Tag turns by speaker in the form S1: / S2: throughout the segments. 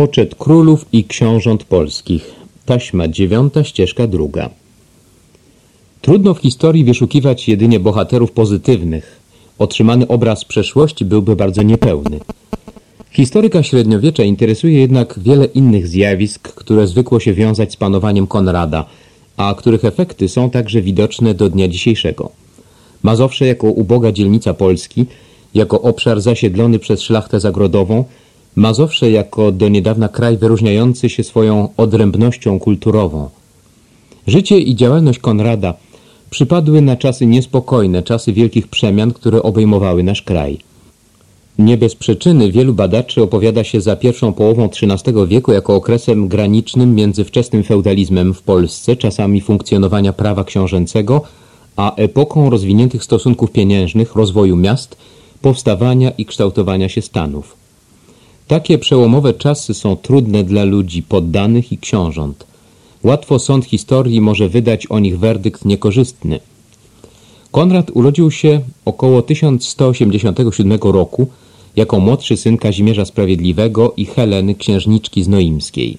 S1: Poczet królów i książąt polskich. Taśma dziewiąta, ścieżka druga. Trudno w historii wyszukiwać jedynie bohaterów pozytywnych. Otrzymany obraz przeszłości byłby bardzo niepełny. Historyka średniowiecza interesuje jednak wiele innych zjawisk, które zwykło się wiązać z panowaniem Konrada, a których efekty są także widoczne do dnia dzisiejszego. Mazowsze jako uboga dzielnica Polski, jako obszar zasiedlony przez szlachtę zagrodową, Mazowsze jako do niedawna kraj wyróżniający się swoją odrębnością kulturową. Życie i działalność Konrada przypadły na czasy niespokojne, czasy wielkich przemian, które obejmowały nasz kraj. Nie bez przyczyny wielu badaczy opowiada się za pierwszą połową XIII wieku jako okresem granicznym między wczesnym feudalizmem w Polsce, czasami funkcjonowania prawa książęcego, a epoką rozwiniętych stosunków pieniężnych, rozwoju miast, powstawania i kształtowania się stanów. Takie przełomowe czasy są trudne dla ludzi poddanych i książąt. Łatwo sąd historii może wydać o nich werdykt niekorzystny. Konrad urodził się około 1187 roku jako młodszy syn Kazimierza Sprawiedliwego i Heleny Księżniczki Znoimskiej.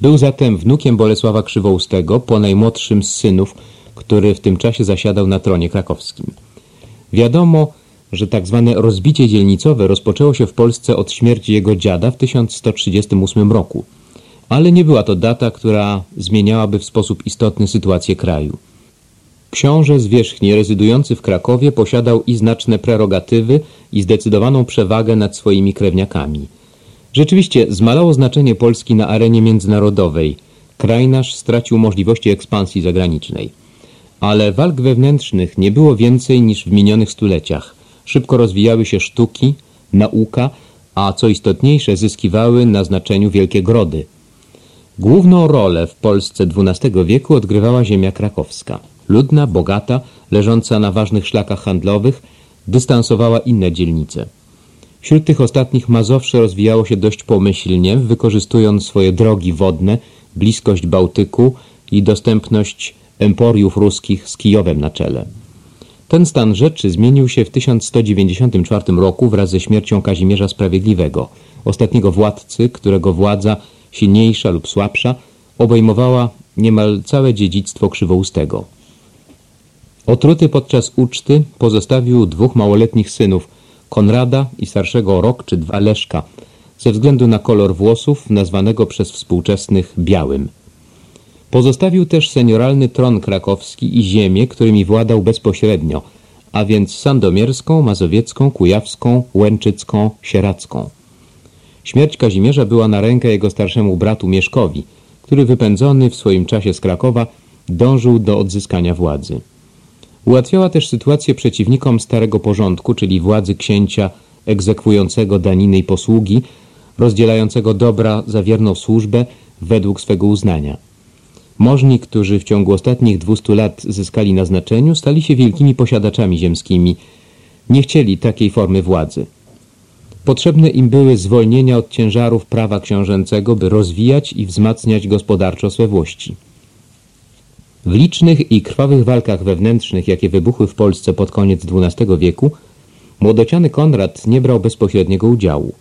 S1: Był zatem wnukiem Bolesława Krzywoustego, po najmłodszym z synów, który w tym czasie zasiadał na tronie krakowskim. Wiadomo, że tak zwane rozbicie dzielnicowe rozpoczęło się w Polsce od śmierci jego dziada w 1138 roku, ale nie była to data, która zmieniałaby w sposób istotny sytuację kraju. Książę zwierzchni rezydujący w Krakowie posiadał i znaczne prerogatywy i zdecydowaną przewagę nad swoimi krewniakami. Rzeczywiście zmalało znaczenie Polski na arenie międzynarodowej. Kraj nasz stracił możliwości ekspansji zagranicznej. Ale walk wewnętrznych nie było więcej niż w minionych stuleciach – Szybko rozwijały się sztuki, nauka, a co istotniejsze zyskiwały na znaczeniu wielkie grody. Główną rolę w Polsce XII wieku odgrywała ziemia krakowska. Ludna, bogata, leżąca na ważnych szlakach handlowych, dystansowała inne dzielnice. Wśród tych ostatnich Mazowsze rozwijało się dość pomyślnie, wykorzystując swoje drogi wodne, bliskość Bałtyku i dostępność emporiów ruskich z Kijowem na czele. Ten stan rzeczy zmienił się w 1194 roku wraz ze śmiercią Kazimierza Sprawiedliwego, ostatniego władcy, którego władza, silniejsza lub słabsza, obejmowała niemal całe dziedzictwo Krzywoustego. Otruty podczas uczty pozostawił dwóch małoletnich synów, Konrada i starszego rok czy dwa Leszka, ze względu na kolor włosów nazwanego przez współczesnych białym. Pozostawił też senioralny tron krakowski i ziemię, którymi władał bezpośrednio, a więc sandomierską, mazowiecką, kujawską, łęczycką, sieracką. Śmierć Kazimierza była na rękę jego starszemu bratu Mieszkowi, który wypędzony w swoim czasie z Krakowa dążył do odzyskania władzy. Ułatwiała też sytuację przeciwnikom starego porządku, czyli władzy księcia egzekwującego daniny i posługi, rozdzielającego dobra za wierną służbę według swego uznania. Możni, którzy w ciągu ostatnich 200 lat zyskali na znaczeniu, stali się wielkimi posiadaczami ziemskimi. Nie chcieli takiej formy władzy. Potrzebne im były zwolnienia od ciężarów prawa książęcego, by rozwijać i wzmacniać gospodarczo swe włości. W licznych i krwawych walkach wewnętrznych, jakie wybuchły w Polsce pod koniec XII wieku, młodociany Konrad nie brał bezpośredniego udziału.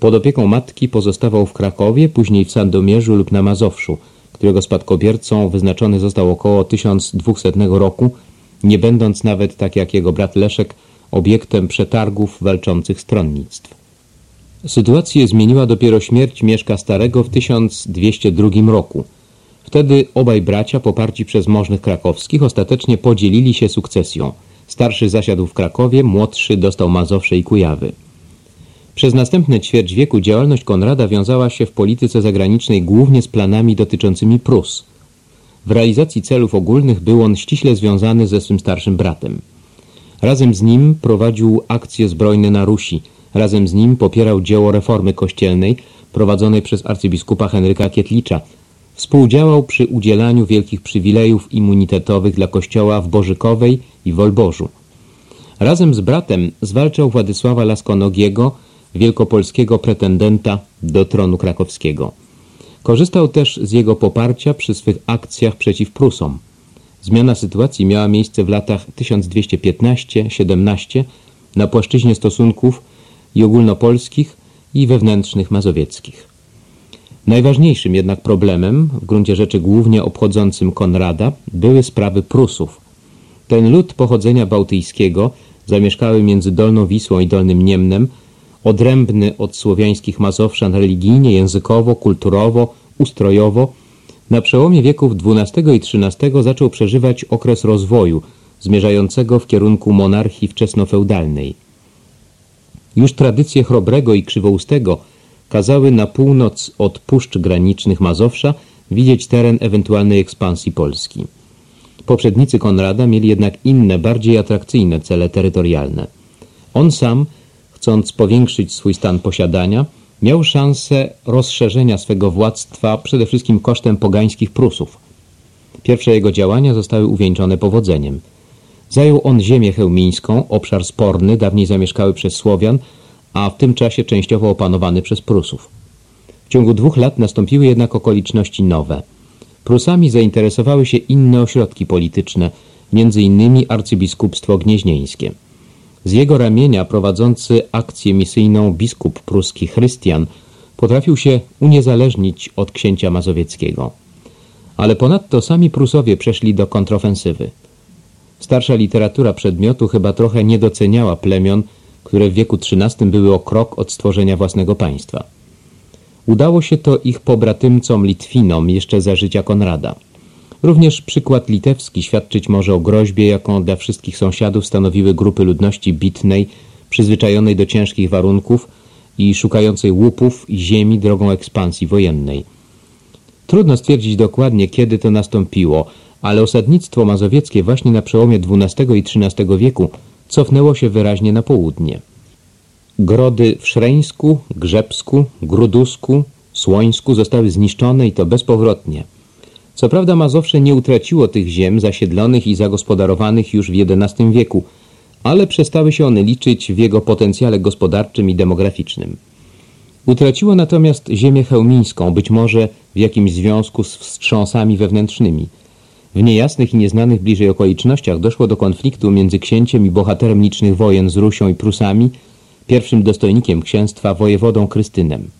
S1: Pod opieką matki pozostawał w Krakowie, później w Sandomierzu lub na Mazowszu – którego spadkobiercą wyznaczony został około 1200 roku, nie będąc nawet, tak jak jego brat Leszek, obiektem przetargów walczących stronnictw. Sytuację zmieniła dopiero śmierć Mieszka Starego w 1202 roku. Wtedy obaj bracia, poparci przez możnych krakowskich, ostatecznie podzielili się sukcesją. Starszy zasiadł w Krakowie, młodszy dostał Mazowsze i Kujawy. Przez następne ćwierć wieku działalność Konrada wiązała się w polityce zagranicznej głównie z planami dotyczącymi Prus. W realizacji celów ogólnych był on ściśle związany ze swym starszym bratem. Razem z nim prowadził akcje zbrojne na Rusi, razem z nim popierał dzieło reformy kościelnej prowadzonej przez arcybiskupa Henryka Kietlicza, współdziałał przy udzielaniu wielkich przywilejów immunitetowych dla kościoła w Bożykowej i Wolborzu. Razem z bratem zwalczał Władysława Laskonogiego, wielkopolskiego pretendenta do tronu krakowskiego. Korzystał też z jego poparcia przy swych akcjach przeciw Prusom. Zmiana sytuacji miała miejsce w latach 1215-17 na płaszczyźnie stosunków i ogólnopolskich i wewnętrznych mazowieckich. Najważniejszym jednak problemem, w gruncie rzeczy głównie obchodzącym Konrada, były sprawy Prusów. Ten lud pochodzenia bałtyjskiego, zamieszkały między Dolną Wisłą i Dolnym Niemnem, odrębny od słowiańskich Mazowszan religijnie, językowo, kulturowo, ustrojowo, na przełomie wieków XII i XIII zaczął przeżywać okres rozwoju, zmierzającego w kierunku monarchii wczesnofeudalnej. Już tradycje Chrobrego i Krzywoustego kazały na północ od puszcz granicznych Mazowsza widzieć teren ewentualnej ekspansji Polski. Poprzednicy Konrada mieli jednak inne, bardziej atrakcyjne cele terytorialne. On sam, chcąc powiększyć swój stan posiadania, miał szansę rozszerzenia swego władztwa przede wszystkim kosztem pogańskich Prusów. Pierwsze jego działania zostały uwieńczone powodzeniem. Zajął on ziemię chełmińską, obszar sporny, dawniej zamieszkały przez Słowian, a w tym czasie częściowo opanowany przez Prusów. W ciągu dwóch lat nastąpiły jednak okoliczności nowe. Prusami zainteresowały się inne ośrodki polityczne, innymi arcybiskupstwo gnieźnieńskie. Z jego ramienia prowadzący akcję misyjną biskup pruski Chrystian potrafił się uniezależnić od księcia mazowieckiego. Ale ponadto sami Prusowie przeszli do kontrofensywy. Starsza literatura przedmiotu chyba trochę nie doceniała plemion, które w wieku XIII były o krok od stworzenia własnego państwa. Udało się to ich pobratymcom Litwinom jeszcze za życia Konrada. Również przykład litewski świadczyć może o groźbie, jaką dla wszystkich sąsiadów stanowiły grupy ludności bitnej, przyzwyczajonej do ciężkich warunków i szukającej łupów i ziemi drogą ekspansji wojennej. Trudno stwierdzić dokładnie, kiedy to nastąpiło, ale osadnictwo mazowieckie właśnie na przełomie XII i XIII wieku cofnęło się wyraźnie na południe. Grody w Szreńsku, Grzebsku, Grudusku, Słońsku zostały zniszczone i to bezpowrotnie. Co prawda Mazowsze nie utraciło tych ziem zasiedlonych i zagospodarowanych już w XI wieku, ale przestały się one liczyć w jego potencjale gospodarczym i demograficznym. Utraciło natomiast ziemię chełmińską, być może w jakimś związku z wstrząsami wewnętrznymi. W niejasnych i nieznanych bliżej okolicznościach doszło do konfliktu między księciem i bohaterem licznych wojen z Rusią i Prusami, pierwszym dostojnikiem księstwa wojewodą Krystynem.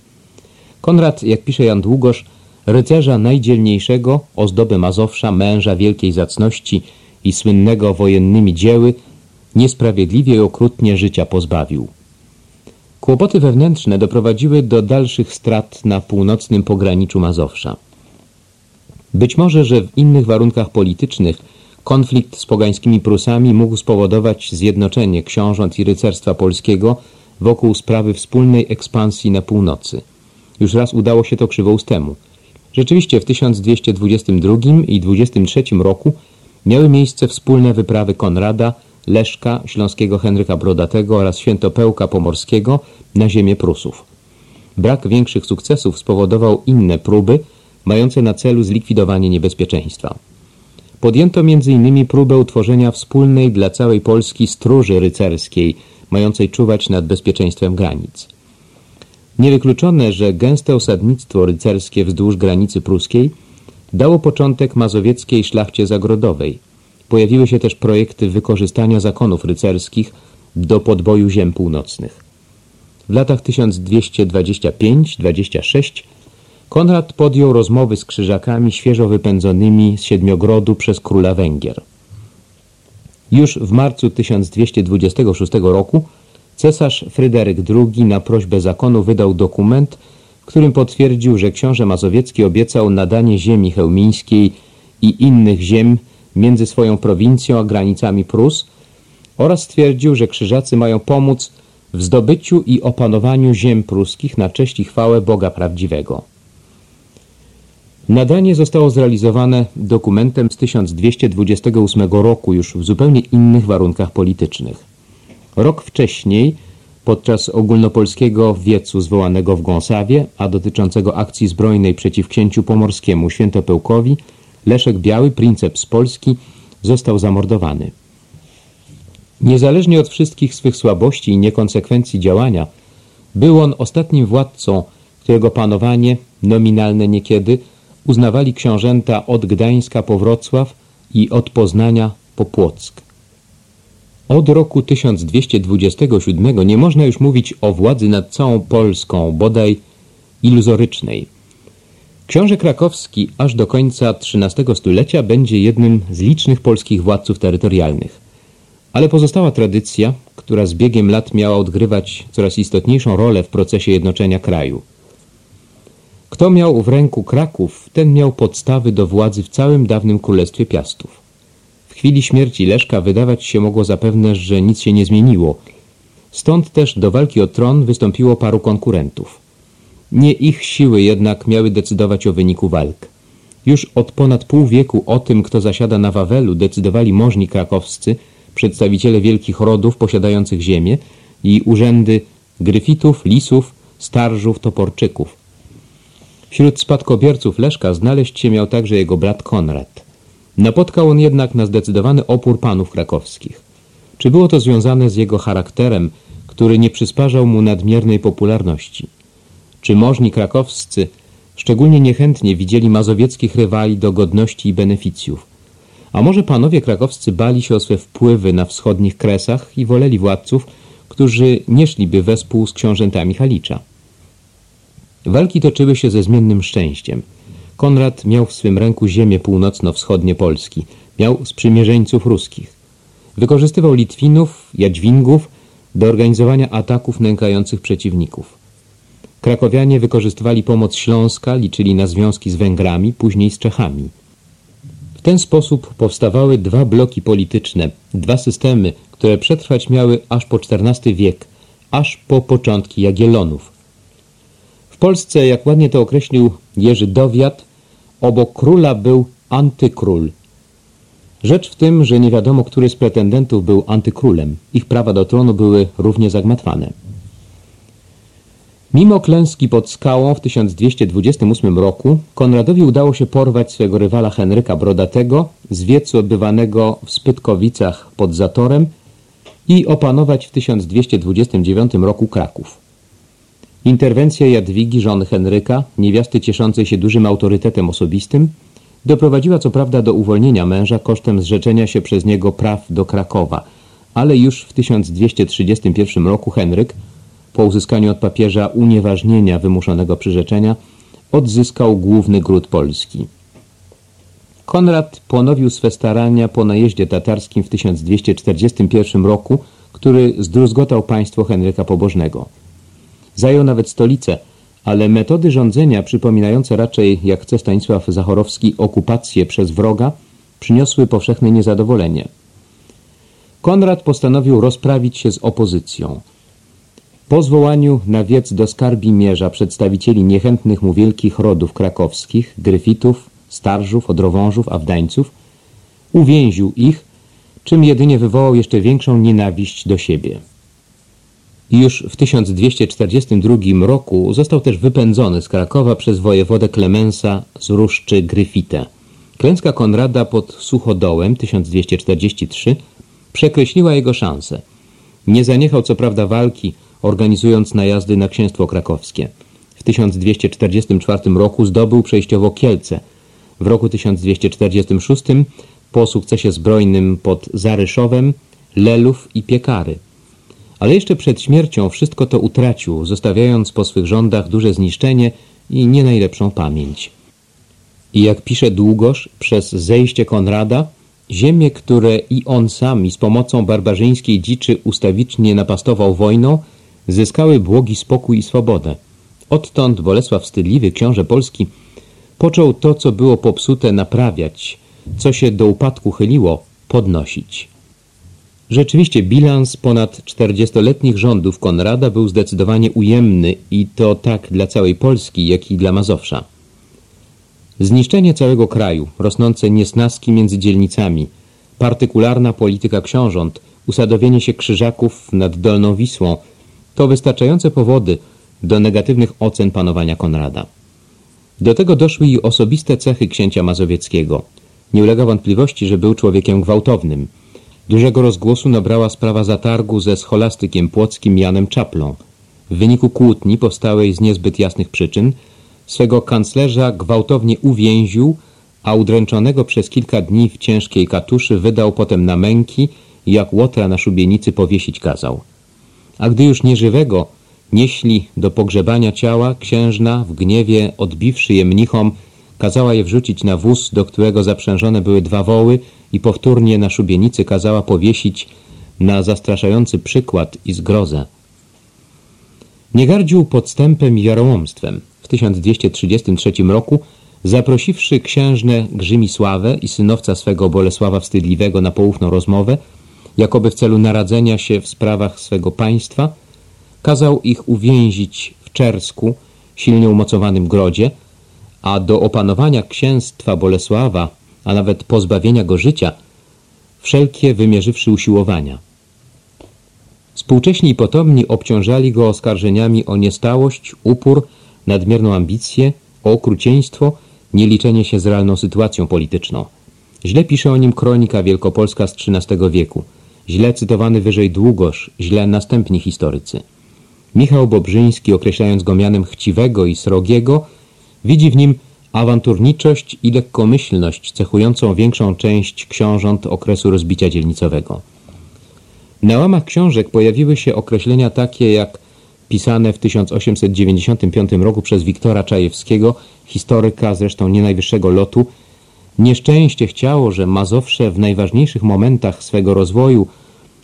S1: Konrad, jak pisze Jan Długosz, rycerza najdzielniejszego, ozdoby Mazowsza, męża wielkiej zacności i słynnego wojennymi dzieły, niesprawiedliwie i okrutnie życia pozbawił. Kłopoty wewnętrzne doprowadziły do dalszych strat na północnym pograniczu Mazowsza. Być może, że w innych warunkach politycznych konflikt z pogańskimi Prusami mógł spowodować zjednoczenie książąt i rycerstwa polskiego wokół sprawy wspólnej ekspansji na północy. Już raz udało się to Krzywoustemu – Rzeczywiście w 1222 i 23 roku miały miejsce wspólne wyprawy Konrada, Leszka, śląskiego Henryka Brodatego oraz Świętopełka Pomorskiego na ziemię Prusów. Brak większych sukcesów spowodował inne próby, mające na celu zlikwidowanie niebezpieczeństwa. Podjęto m.in. próbę utworzenia wspólnej dla całej Polski stróży rycerskiej, mającej czuwać nad bezpieczeństwem granic. Niewykluczone, że gęste osadnictwo rycerskie wzdłuż granicy pruskiej dało początek mazowieckiej szlachcie zagrodowej. Pojawiły się też projekty wykorzystania zakonów rycerskich do podboju ziem północnych. W latach 1225-26 Konrad podjął rozmowy z krzyżakami świeżo wypędzonymi z Siedmiogrodu przez króla Węgier. Już w marcu 1226 roku Cesarz Fryderyk II na prośbę zakonu wydał dokument, którym potwierdził, że książę mazowiecki obiecał nadanie ziemi chełmińskiej i innych ziem między swoją prowincją a granicami Prus oraz stwierdził, że krzyżacy mają pomóc w zdobyciu i opanowaniu ziem pruskich na cześć i chwałę Boga Prawdziwego. Nadanie zostało zrealizowane dokumentem z 1228 roku już w zupełnie innych warunkach politycznych. Rok wcześniej, podczas ogólnopolskiego wiecu zwołanego w Gąsawie, a dotyczącego akcji zbrojnej przeciw księciu pomorskiemu Świętopełkowi, Leszek Biały, princeps Polski, został zamordowany. Niezależnie od wszystkich swych słabości i niekonsekwencji działania, był on ostatnim władcą, którego panowanie, nominalne niekiedy, uznawali książęta od Gdańska po Wrocław i od Poznania po Płock. Od roku 1227 nie można już mówić o władzy nad całą Polską, bodaj iluzorycznej. Książę Krakowski aż do końca XIII stulecia będzie jednym z licznych polskich władców terytorialnych. Ale pozostała tradycja, która z biegiem lat miała odgrywać coraz istotniejszą rolę w procesie jednoczenia kraju. Kto miał w ręku Kraków, ten miał podstawy do władzy w całym dawnym Królestwie Piastów. W chwili śmierci Leszka wydawać się mogło zapewne, że nic się nie zmieniło. Stąd też do walki o tron wystąpiło paru konkurentów. Nie ich siły jednak miały decydować o wyniku walk. Już od ponad pół wieku o tym, kto zasiada na Wawelu, decydowali możni krakowscy, przedstawiciele wielkich rodów posiadających ziemię i urzędy gryfitów, lisów, starżów, toporczyków. Wśród spadkobierców Leszka znaleźć się miał także jego brat Konrad. Napotkał on jednak na zdecydowany opór panów krakowskich. Czy było to związane z jego charakterem, który nie przysparzał mu nadmiernej popularności? Czy możni krakowscy szczególnie niechętnie widzieli mazowieckich rywali do godności i beneficjów? A może panowie krakowscy bali się o swe wpływy na wschodnich kresach i woleli władców, którzy nie szliby wespół z książętami Halicza? Walki toczyły się ze zmiennym szczęściem. Konrad miał w swym ręku ziemię północno-wschodnie Polski. Miał sprzymierzeńców ruskich. Wykorzystywał Litwinów, Jadźwingów do organizowania ataków nękających przeciwników. Krakowianie wykorzystywali pomoc Śląska, liczyli na związki z Węgrami, później z Czechami. W ten sposób powstawały dwa bloki polityczne, dwa systemy, które przetrwać miały aż po XIV wiek, aż po początki Jagiellonów. W Polsce, jak ładnie to określił Jerzy Dowiat, obok króla był antykról. Rzecz w tym, że nie wiadomo, który z pretendentów był antykrólem. Ich prawa do tronu były równie zagmatwane. Mimo klęski pod skałą w 1228 roku Konradowi udało się porwać swego rywala Henryka Brodatego z wiecu odbywanego w Spytkowicach pod Zatorem i opanować w 1229 roku Kraków. Interwencja Jadwigi, żony Henryka, niewiasty cieszącej się dużym autorytetem osobistym, doprowadziła co prawda do uwolnienia męża kosztem zrzeczenia się przez niego praw do Krakowa, ale już w 1231 roku Henryk po uzyskaniu od papieża unieważnienia wymuszonego przyrzeczenia, odzyskał główny gród polski. Konrad ponowił swe starania po najeździe tatarskim w 1241 roku, który zdruzgotał państwo Henryka Pobożnego. Zajął nawet stolicę, ale metody rządzenia przypominające raczej, jak chce Stanisław Zachorowski, okupację przez wroga, przyniosły powszechne niezadowolenie. Konrad postanowił rozprawić się z opozycją – po zwołaniu na wiec do skarbi mierza przedstawicieli niechętnych mu wielkich rodów krakowskich, gryfitów, starżów, odrowążów, awdańców, uwięził ich, czym jedynie wywołał jeszcze większą nienawiść do siebie. Już w 1242 roku został też wypędzony z Krakowa przez wojewodę Klemensa z Ruszczy Gryfitę. Klęska Konrada pod Suchodołem 1243 przekreśliła jego szanse. Nie zaniechał co prawda walki organizując najazdy na księstwo krakowskie. W 1244 roku zdobył przejściowo Kielce. W roku 1246 po sukcesie zbrojnym pod Zaryszowem, Lelów i Piekary. Ale jeszcze przed śmiercią wszystko to utracił, zostawiając po swych rządach duże zniszczenie i nie najlepszą pamięć. I jak pisze Długosz, przez zejście Konrada, ziemie, które i on sam i z pomocą barbarzyńskiej dziczy ustawicznie napastował wojną, zyskały błogi spokój i swobodę. Odtąd Bolesław Wstydliwy, książę polski, począł to, co było popsute, naprawiać, co się do upadku chyliło, podnosić. Rzeczywiście bilans ponad czterdziestoletnich rządów Konrada był zdecydowanie ujemny i to tak dla całej Polski, jak i dla Mazowsza. Zniszczenie całego kraju, rosnące niesnaski między dzielnicami, partykularna polityka książąt, usadowienie się krzyżaków nad Dolną Wisłą – to wystarczające powody do negatywnych ocen panowania Konrada. Do tego doszły i osobiste cechy księcia mazowieckiego. Nie ulega wątpliwości, że był człowiekiem gwałtownym. Dużego rozgłosu nabrała sprawa zatargu ze scholastykiem płockim Janem Czaplą. W wyniku kłótni powstałej z niezbyt jasnych przyczyn swego kanclerza gwałtownie uwięził, a udręczonego przez kilka dni w ciężkiej katuszy wydał potem na męki jak łotra na szubienicy powiesić kazał a gdy już nieżywego Nieśli do pogrzebania ciała, księżna, w gniewie odbiwszy je mnichom, kazała je wrzucić na wóz, do którego zaprzężone były dwa woły i powtórnie na szubienicy kazała powiesić na zastraszający przykład i zgrozę. Nie gardził podstępem i wiarołomstwem. W 1233 roku, zaprosiwszy księżnę Grzymisławę i synowca swego Bolesława Wstydliwego na poufną rozmowę, jakoby w celu naradzenia się w sprawach swego państwa, kazał ich uwięzić w Czersku, silnie umocowanym grodzie, a do opanowania księstwa Bolesława, a nawet pozbawienia go życia, wszelkie wymierzywszy usiłowania. Współcześni i potomni obciążali go oskarżeniami o niestałość, upór, nadmierną ambicję, o okrucieństwo, nieliczenie się z realną sytuacją polityczną. Źle pisze o nim kronika wielkopolska z XIII wieku. Źle cytowany wyżej Długosz, źle następni historycy. Michał Bobrzyński, określając go mianem chciwego i srogiego, widzi w nim awanturniczość i lekkomyślność cechującą większą część książąt okresu rozbicia dzielnicowego. Na łamach książek pojawiły się określenia takie jak pisane w 1895 roku przez Wiktora Czajewskiego, historyka zresztą nie najwyższego lotu, nieszczęście chciało, że Mazowsze w najważniejszych momentach swego rozwoju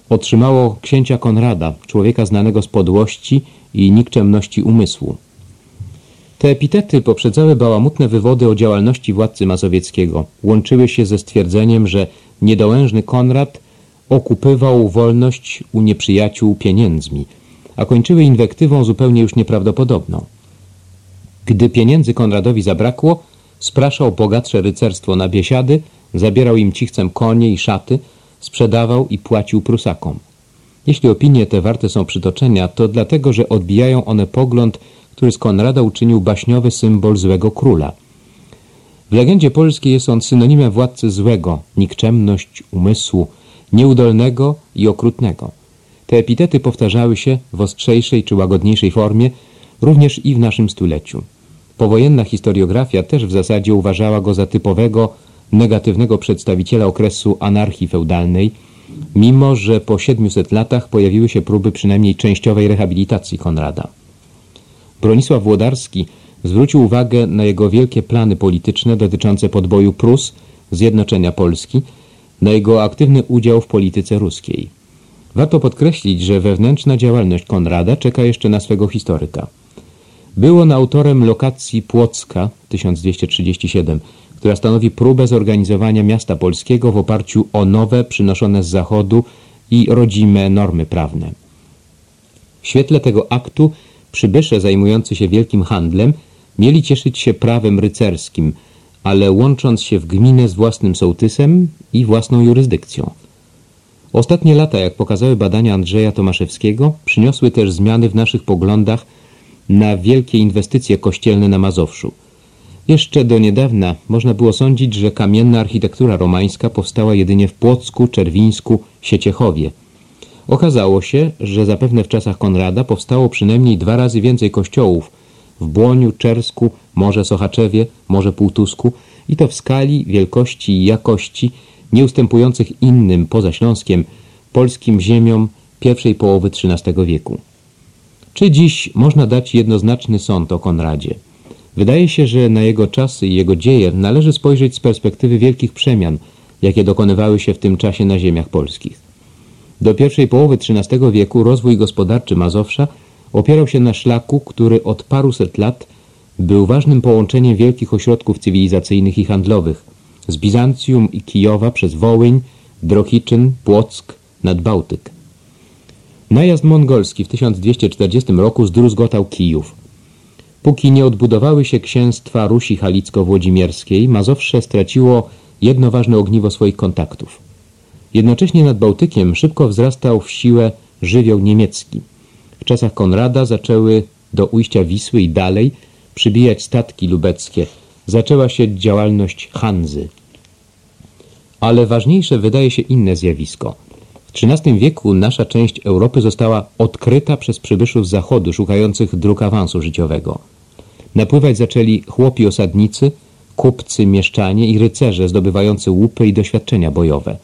S1: otrzymało księcia Konrada, człowieka znanego z podłości i nikczemności umysłu. Te epitety poprzedzały bałamutne wywody o działalności władcy mazowieckiego. Łączyły się ze stwierdzeniem, że niedołężny Konrad okupywał wolność u nieprzyjaciół pieniędzmi, a kończyły inwektywą zupełnie już nieprawdopodobną. Gdy pieniędzy Konradowi zabrakło, spraszał bogatsze rycerstwo na biesiady, zabierał im cichcem konie i szaty, sprzedawał i płacił Prusakom. Jeśli opinie te warte są przytoczenia, to dlatego, że odbijają one pogląd, który z Konrada uczynił baśniowy symbol złego króla. W legendzie polskiej jest on synonimem władcy złego, nikczemność umysłu, nieudolnego i okrutnego. Te epitety powtarzały się w ostrzejszej czy łagodniejszej formie również i w naszym stuleciu. Powojenna historiografia też w zasadzie uważała go za typowego, negatywnego przedstawiciela okresu anarchii feudalnej, mimo że po 700 latach pojawiły się próby przynajmniej częściowej rehabilitacji Konrada. Bronisław Włodarski zwrócił uwagę na jego wielkie plany polityczne dotyczące podboju Prus, zjednoczenia Polski, na jego aktywny udział w polityce ruskiej. Warto podkreślić, że wewnętrzna działalność Konrada czeka jeszcze na swego historyka. Był on autorem lokacji Płocka 1237, która stanowi próbę zorganizowania miasta polskiego w oparciu o nowe, przynoszone z zachodu i rodzime normy prawne. W świetle tego aktu przybysze zajmujący się wielkim handlem mieli cieszyć się prawem rycerskim, ale łącząc się w gminę z własnym sołtysem i własną jurysdykcją. Ostatnie lata, jak pokazały badania Andrzeja Tomaszewskiego, przyniosły też zmiany w naszych poglądach na wielkie inwestycje kościelne na Mazowszu. Jeszcze do niedawna można było sądzić, że kamienna architektura romańska powstała jedynie w Płocku, Czerwińsku, Sieciechowie. Okazało się, że zapewne w czasach Konrada powstało przynajmniej dwa razy więcej kościołów w Błoniu, Czersku, Morze Sochaczewie, Morze Półtusku i to w skali, wielkości i jakości nieustępujących innym poza Śląskiem polskim ziemiom pierwszej połowy XIII wieku. Czy dziś można dać jednoznaczny sąd o Konradzie? Wydaje się, że na jego czasy i jego dzieje należy spojrzeć z perspektywy wielkich przemian, jakie dokonywały się w tym czasie na ziemiach polskich. Do pierwszej połowy XIII wieku rozwój gospodarczy Mazowsza opierał się na szlaku, który od paruset lat był ważnym połączeniem wielkich ośrodków cywilizacyjnych i handlowych z Bizancjum i Kijowa przez Wołyń, Drohiczyn, Płock nad Bałtyk. Najazd mongolski w 1240 roku zdruzgotał Kijów. Póki nie odbudowały się księstwa Rusi Halicko-Włodzimierskiej, Mazowsze straciło jedno ważne ogniwo swoich kontaktów. Jednocześnie nad Bałtykiem szybko wzrastał w siłę żywioł niemiecki. W czasach Konrada zaczęły do ujścia Wisły i dalej przybijać statki lubeckie. Zaczęła się działalność Hanzy. Ale ważniejsze wydaje się inne zjawisko – w XIII wieku nasza część Europy została odkryta przez przybyszów z zachodu szukających dróg awansu życiowego. Napływać zaczęli chłopi osadnicy, kupcy, mieszczanie i rycerze zdobywający łupy i doświadczenia bojowe.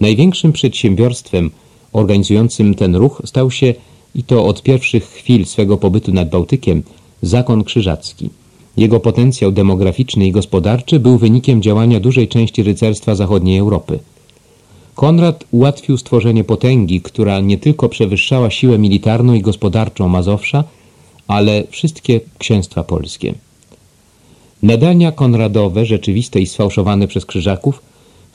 S1: Największym przedsiębiorstwem organizującym ten ruch stał się i to od pierwszych chwil swego pobytu nad Bałtykiem, zakon krzyżacki. Jego potencjał demograficzny i gospodarczy był wynikiem działania dużej części rycerstwa zachodniej Europy. Konrad ułatwił stworzenie potęgi, która nie tylko przewyższała siłę militarną i gospodarczą Mazowsza, ale wszystkie księstwa polskie. Nadania konradowe, rzeczywiste i sfałszowane przez krzyżaków,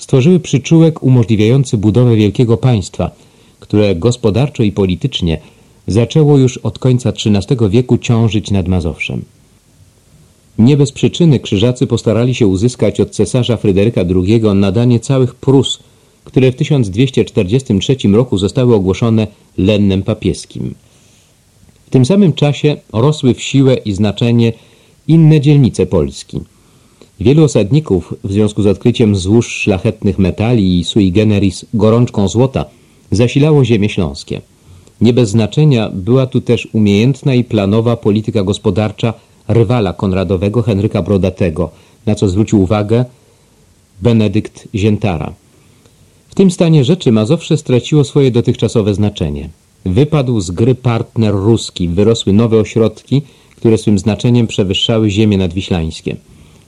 S1: stworzyły przyczółek umożliwiający budowę wielkiego państwa, które gospodarczo i politycznie zaczęło już od końca XIII wieku ciążyć nad Mazowszem. Nie bez przyczyny krzyżacy postarali się uzyskać od cesarza Fryderyka II nadanie całych Prus, które w 1243 roku zostały ogłoszone lennem papieskim. W tym samym czasie rosły w siłę i znaczenie inne dzielnice Polski. Wielu osadników w związku z odkryciem złóż szlachetnych metali i sui generis gorączką złota zasilało ziemie śląskie. Nie bez znaczenia była tu też umiejętna i planowa polityka gospodarcza rywala Konradowego Henryka Brodatego, na co zwrócił uwagę Benedykt Ziętara. W tym stanie rzeczy Mazowsze straciło swoje dotychczasowe znaczenie. Wypadł z gry partner ruski, wyrosły nowe ośrodki, które swym znaczeniem przewyższały ziemię nadwiślańskie.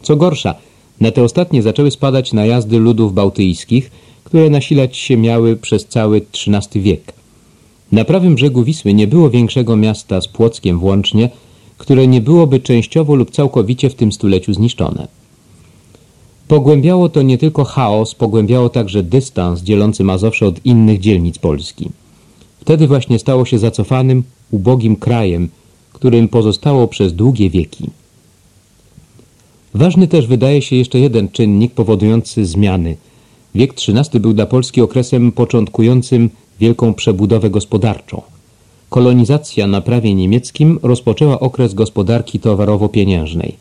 S1: Co gorsza, na te ostatnie zaczęły spadać najazdy ludów bałtyjskich, które nasilać się miały przez cały XIII wiek. Na prawym brzegu Wisły nie było większego miasta z Płockiem włącznie, które nie byłoby częściowo lub całkowicie w tym stuleciu zniszczone. Pogłębiało to nie tylko chaos, pogłębiało także dystans dzielący Mazowsze od innych dzielnic Polski. Wtedy właśnie stało się zacofanym, ubogim krajem, którym pozostało przez długie wieki. Ważny też wydaje się jeszcze jeden czynnik powodujący zmiany. Wiek XIII był dla Polski okresem początkującym wielką przebudowę gospodarczą. Kolonizacja na prawie niemieckim rozpoczęła okres gospodarki towarowo-pieniężnej.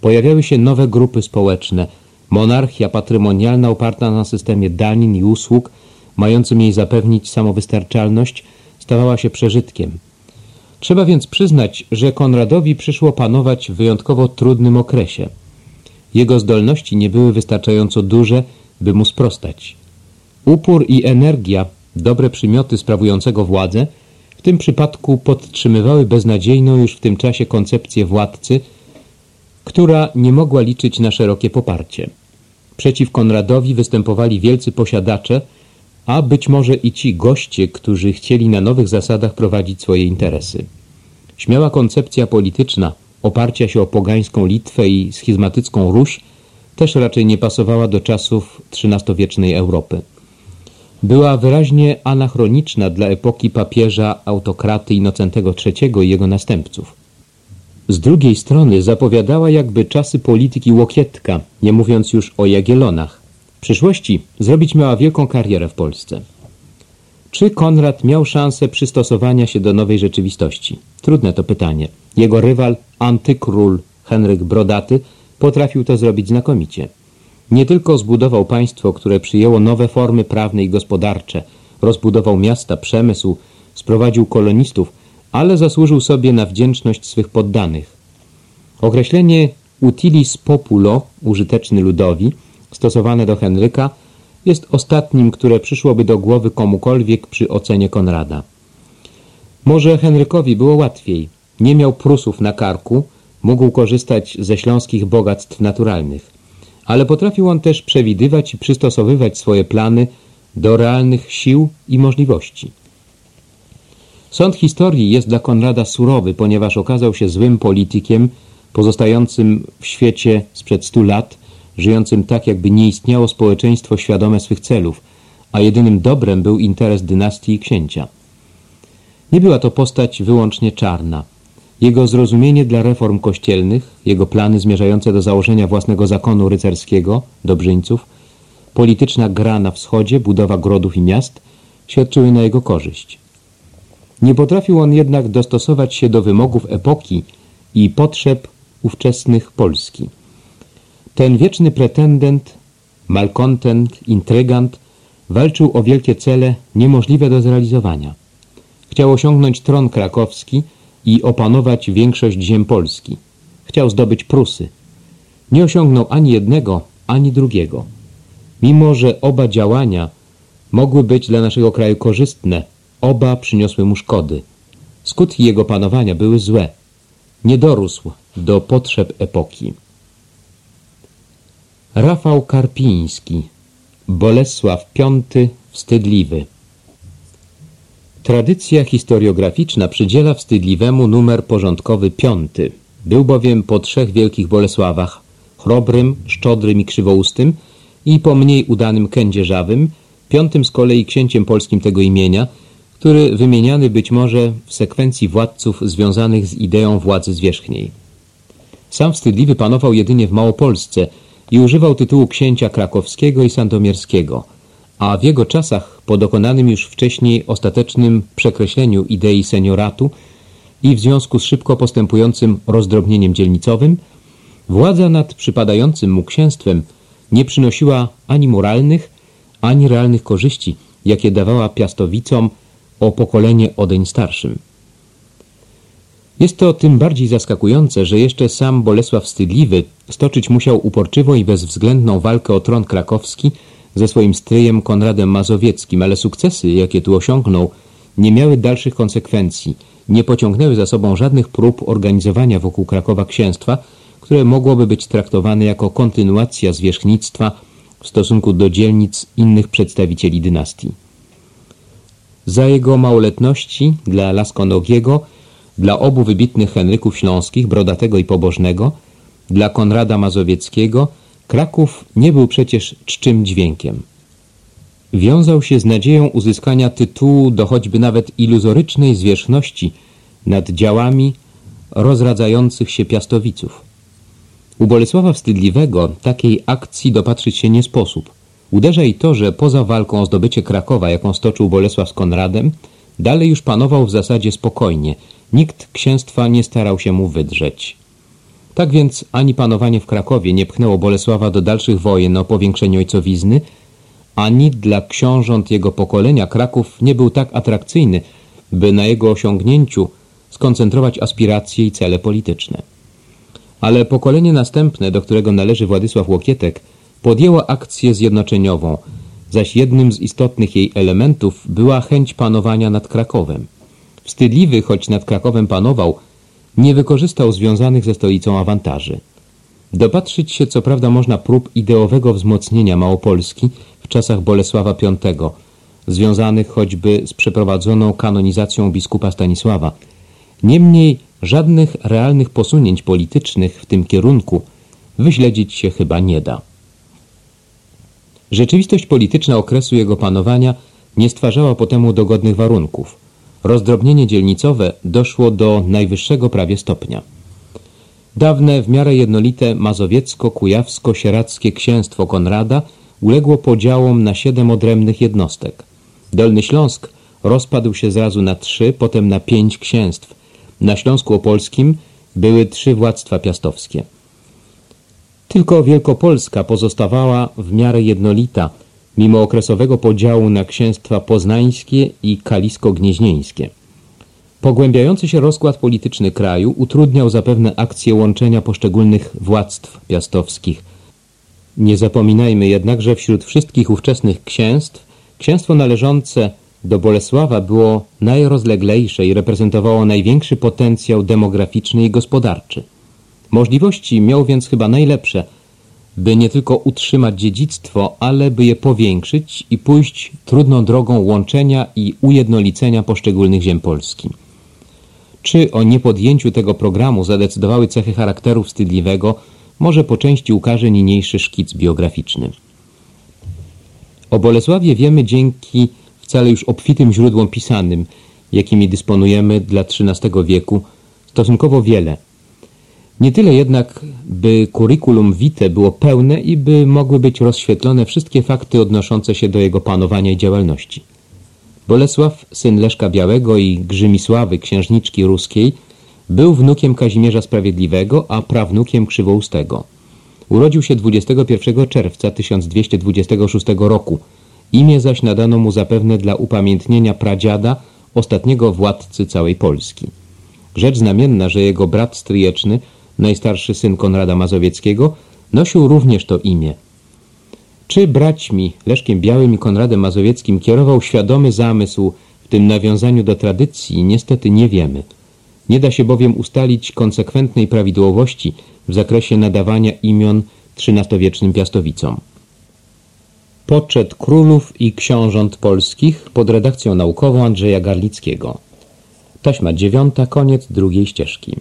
S1: Pojawiały się nowe grupy społeczne. Monarchia patrymonialna oparta na systemie danin i usług, mającym jej zapewnić samowystarczalność, stawała się przeżytkiem. Trzeba więc przyznać, że Konradowi przyszło panować w wyjątkowo trudnym okresie. Jego zdolności nie były wystarczająco duże, by mu sprostać. Upór i energia, dobre przymioty sprawującego władzę, w tym przypadku podtrzymywały beznadziejną już w tym czasie koncepcję władcy, która nie mogła liczyć na szerokie poparcie. Przeciw Konradowi występowali wielcy posiadacze, a być może i ci goście, którzy chcieli na nowych zasadach prowadzić swoje interesy. Śmiała koncepcja polityczna oparcia się o pogańską Litwę i schizmatycką Ruś też raczej nie pasowała do czasów XIII-wiecznej Europy. Była wyraźnie anachroniczna dla epoki papieża autokraty Innocentego III i jego następców. Z drugiej strony zapowiadała jakby czasy polityki Łokietka, nie mówiąc już o Jagielonach, w przyszłości zrobić miała wielką karierę w Polsce. Czy Konrad miał szansę przystosowania się do nowej rzeczywistości? Trudne to pytanie. Jego rywal, antykról Henryk Brodaty, potrafił to zrobić znakomicie. Nie tylko zbudował państwo, które przyjęło nowe formy prawne i gospodarcze, rozbudował miasta, przemysł, sprowadził kolonistów, ale zasłużył sobie na wdzięczność swych poddanych. Określenie utilis populo, użyteczny ludowi, stosowane do Henryka, jest ostatnim, które przyszłoby do głowy komukolwiek przy ocenie Konrada. Może Henrykowi było łatwiej. Nie miał Prusów na karku, mógł korzystać ze śląskich bogactw naturalnych. Ale potrafił on też przewidywać i przystosowywać swoje plany do realnych sił i możliwości. Sąd historii jest dla Konrada surowy, ponieważ okazał się złym politykiem, pozostającym w świecie sprzed stu lat, żyjącym tak, jakby nie istniało społeczeństwo świadome swych celów, a jedynym dobrem był interes dynastii i księcia. Nie była to postać wyłącznie czarna. Jego zrozumienie dla reform kościelnych, jego plany zmierzające do założenia własnego zakonu rycerskiego, Dobrzyńców, polityczna gra na wschodzie, budowa grodów i miast świadczyły na jego korzyść. Nie potrafił on jednak dostosować się do wymogów epoki i potrzeb ówczesnych Polski. Ten wieczny pretendent, malkontent, intrygant walczył o wielkie cele niemożliwe do zrealizowania. Chciał osiągnąć tron krakowski i opanować większość ziem Polski. Chciał zdobyć Prusy. Nie osiągnął ani jednego, ani drugiego. Mimo, że oba działania mogły być dla naszego kraju korzystne, oba przyniosły mu szkody. Skutki jego panowania były złe. Nie dorósł do potrzeb epoki. Rafał Karpiński Bolesław V Wstydliwy Tradycja historiograficzna przydziela wstydliwemu numer porządkowy piąty. Był bowiem po trzech wielkich Bolesławach, chrobrym, szczodrym i krzywoustym i po mniej udanym kędzierzawym, piątym z kolei księciem polskim tego imienia, który wymieniany być może w sekwencji władców związanych z ideą władzy zwierzchniej. Sam wstydliwy panował jedynie w Małopolsce i używał tytułu księcia krakowskiego i sandomierskiego, a w jego czasach, po dokonanym już wcześniej ostatecznym przekreśleniu idei senioratu i w związku z szybko postępującym rozdrobnieniem dzielnicowym, władza nad przypadającym mu księstwem nie przynosiła ani moralnych, ani realnych korzyści, jakie dawała piastowicom o pokolenie odeń starszym. Jest to tym bardziej zaskakujące, że jeszcze sam Bolesław Wstydliwy stoczyć musiał uporczywą i bezwzględną walkę o tron krakowski ze swoim stryjem Konradem Mazowieckim, ale sukcesy, jakie tu osiągnął, nie miały dalszych konsekwencji, nie pociągnęły za sobą żadnych prób organizowania wokół Krakowa księstwa, które mogłoby być traktowane jako kontynuacja zwierzchnictwa w stosunku do dzielnic innych przedstawicieli dynastii. Za jego małoletności dla Laskonogiego, dla obu wybitnych Henryków Śląskich, Brodatego i Pobożnego, dla Konrada Mazowieckiego, Kraków nie był przecież czczym dźwiękiem. Wiązał się z nadzieją uzyskania tytułu do choćby nawet iluzorycznej zwierzchności nad działami rozradzających się piastowiców. U Bolesława Wstydliwego takiej akcji dopatrzyć się nie sposób. Uderza i to, że poza walką o zdobycie Krakowa, jaką stoczył Bolesław z Konradem, dalej już panował w zasadzie spokojnie. Nikt księstwa nie starał się mu wydrzeć. Tak więc ani panowanie w Krakowie nie pchnęło Bolesława do dalszych wojen o powiększeniu ojcowizny, ani dla książąt jego pokolenia Kraków nie był tak atrakcyjny, by na jego osiągnięciu skoncentrować aspiracje i cele polityczne. Ale pokolenie następne, do którego należy Władysław Łokietek, podjęło akcję zjednoczeniową, zaś jednym z istotnych jej elementów była chęć panowania nad Krakowem. Wstydliwy, choć nad Krakowem panował, nie wykorzystał związanych ze stolicą awantaży. Dopatrzyć się co prawda można prób ideowego wzmocnienia Małopolski w czasach Bolesława V, związanych choćby z przeprowadzoną kanonizacją biskupa Stanisława. Niemniej żadnych realnych posunięć politycznych w tym kierunku wyśledzić się chyba nie da. Rzeczywistość polityczna okresu jego panowania nie stwarzała potemu dogodnych warunków. Rozdrobnienie dzielnicowe doszło do najwyższego prawie stopnia. Dawne, w miarę jednolite mazowiecko-kujawsko-sieradzkie księstwo Konrada uległo podziałom na siedem odrębnych jednostek. Dolny Śląsk rozpadł się zrazu na trzy, potem na pięć księstw. Na Śląsku Opolskim były trzy władztwa piastowskie. Tylko Wielkopolska pozostawała w miarę jednolita, mimo okresowego podziału na księstwa poznańskie i kalisko-gnieźnieńskie. Pogłębiający się rozkład polityczny kraju utrudniał zapewne akcję łączenia poszczególnych władztw piastowskich. Nie zapominajmy jednak, że wśród wszystkich ówczesnych księstw księstwo należące do Bolesława było najrozleglejsze i reprezentowało największy potencjał demograficzny i gospodarczy. Możliwości miał więc chyba najlepsze, by nie tylko utrzymać dziedzictwo, ale by je powiększyć i pójść trudną drogą łączenia i ujednolicenia poszczególnych ziem Polski. Czy o niepodjęciu tego programu zadecydowały cechy charakteru wstydliwego, może po części ukaże niniejszy szkic biograficzny. O Bolesławie wiemy dzięki wcale już obfitym źródłom pisanym, jakimi dysponujemy dla XIII wieku, stosunkowo wiele – nie tyle jednak, by curriculum vitae było pełne i by mogły być rozświetlone wszystkie fakty odnoszące się do jego panowania i działalności. Bolesław, syn Leszka Białego i Grzymisławy, księżniczki ruskiej, był wnukiem Kazimierza Sprawiedliwego, a prawnukiem Krzywoustego. Urodził się 21 czerwca 1226 roku. Imię zaś nadano mu zapewne dla upamiętnienia pradziada, ostatniego władcy całej Polski. Rzecz znamienna, że jego brat stryjeczny najstarszy syn Konrada Mazowieckiego, nosił również to imię. Czy braćmi Leszkiem Białym i Konradem Mazowieckim kierował świadomy zamysł tym nawiązaniu do tradycji niestety nie wiemy. Nie da się bowiem ustalić konsekwentnej prawidłowości w zakresie nadawania imion XIII-wiecznym piastowicom. Poczet królów i książąt polskich pod redakcją naukową Andrzeja Garlickiego. Taśma dziewiąta, koniec drugiej ścieżki.